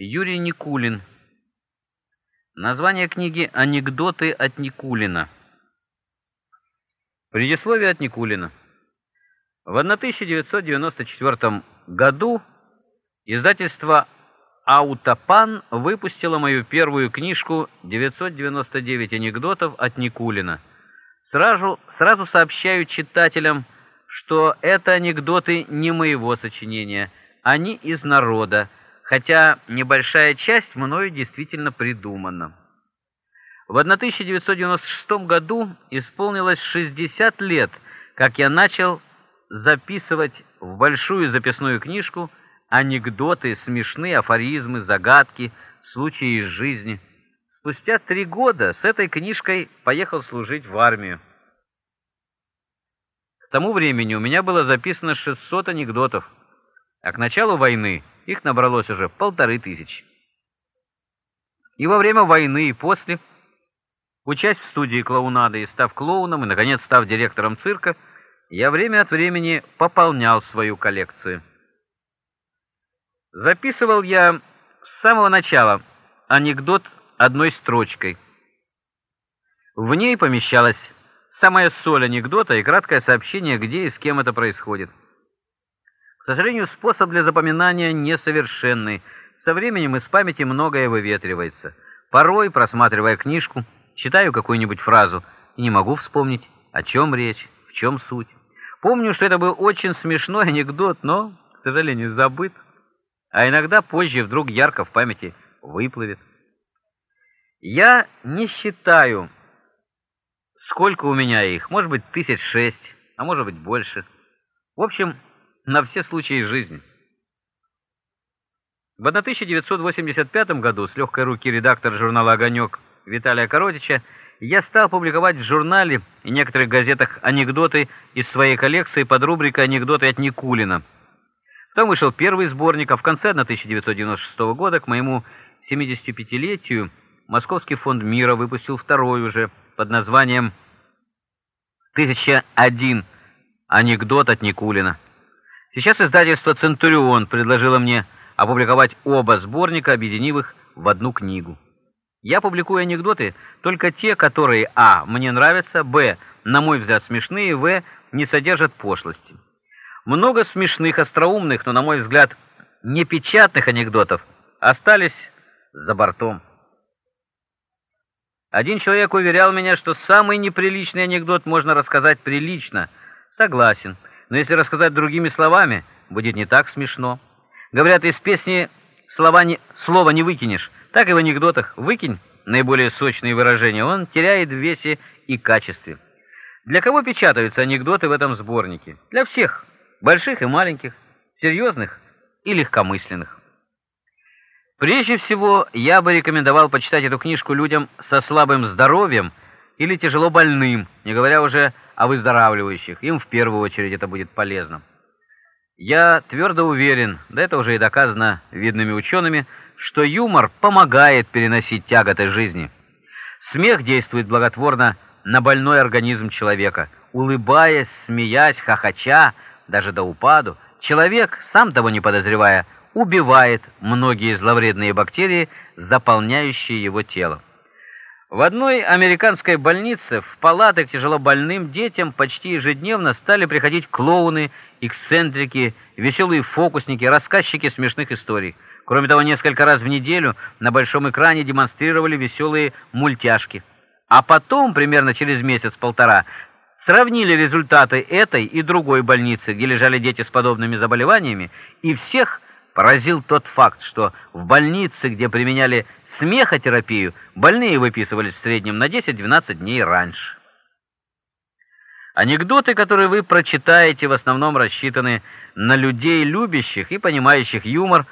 Юрий Никулин. Название книги «Анекдоты от Никулина». Предисловие от Никулина. В 1994 году издательство «Аутопан» выпустило мою первую книжку «999 анекдотов от Никулина». Сразу, сразу сообщаю читателям, что это анекдоты не моего сочинения, они из народа, хотя небольшая часть мною действительно придумана. В 1996 году исполнилось 60 лет, как я начал записывать в большую записную книжку анекдоты, смешные афоризмы, загадки, случаи из жизни. Спустя три года с этой книжкой поехал служить в армию. К тому времени у меня было записано 600 анекдотов, а к началу войны их набралось уже полторы тысячи. И во время войны, и после, учась в студии клоунады и став клоуном, и, наконец, став директором цирка, я время от времени пополнял свою коллекцию. Записывал я с самого начала анекдот одной строчкой. В ней помещалась самая соль анекдота и краткое сообщение, где и с кем это происходит. К сожалению, способ для запоминания несовершенный. Со временем из памяти многое выветривается. Порой, просматривая книжку, читаю какую-нибудь фразу и не могу вспомнить, о чем речь, в чем суть. Помню, что это был очень смешной анекдот, но, к сожалению, забыт. А иногда позже вдруг ярко в памяти выплывет. Я не считаю, сколько у меня их. Может быть, тысяч шесть, а может быть, больше. В общем, на все случаи жизни. В 1985 году с легкой руки редактор журнала «Огонек» Виталия Коротича я стал публиковать в журнале и некоторых газетах анекдоты из своей коллекции под рубрикой «Анекдоты от Никулина». Потом вышел первый сборник, а в конце 1996 года, к моему 75-летию, Московский фонд мира выпустил второй уже под названием «1001. Анекдот от Никулина». Сейчас издательство «Центурион» предложило мне опубликовать оба сборника, объединив их в одну книгу. Я публикую анекдоты только те, которые а. мне нравятся, б. на мой взгляд смешные, в. не содержат пошлости. Много смешных, остроумных, но, на мой взгляд, непечатных анекдотов остались за бортом. Один человек уверял меня, что самый неприличный анекдот можно рассказать прилично. Согласен но если рассказать другими словами, будет не так смешно. Говорят, из песни слова не, слова не выкинешь, так и в анекдотах выкинь наиболее сочные выражения, он теряет в весе и качестве. Для кого печатаются анекдоты в этом сборнике? Для всех, больших и маленьких, серьезных и легкомысленных. Прежде всего, я бы рекомендовал почитать эту книжку людям со слабым здоровьем или тяжело больным, не говоря уже о выздоравливающих. Им в первую очередь это будет полезно. Я твердо уверен, да это уже и доказано видными учеными, что юмор помогает переносить тяготы жизни. Смех действует благотворно на больной организм человека. Улыбаясь, смеясь, хохоча, даже до упаду, человек, сам того не подозревая, убивает многие зловредные бактерии, заполняющие его тело. В одной американской больнице в палаты к тяжелобольным детям почти ежедневно стали приходить клоуны, эксцентрики, веселые фокусники, рассказчики смешных историй. Кроме того, несколько раз в неделю на большом экране демонстрировали веселые мультяшки. А потом, примерно через месяц-полтора, сравнили результаты этой и другой больницы, где лежали дети с подобными заболеваниями, и всех Поразил тот факт, что в больнице, где применяли смехотерапию, больные выписывались в среднем на 10-12 дней раньше. Анекдоты, которые вы прочитаете, в основном рассчитаны на людей, любящих и понимающих юмор,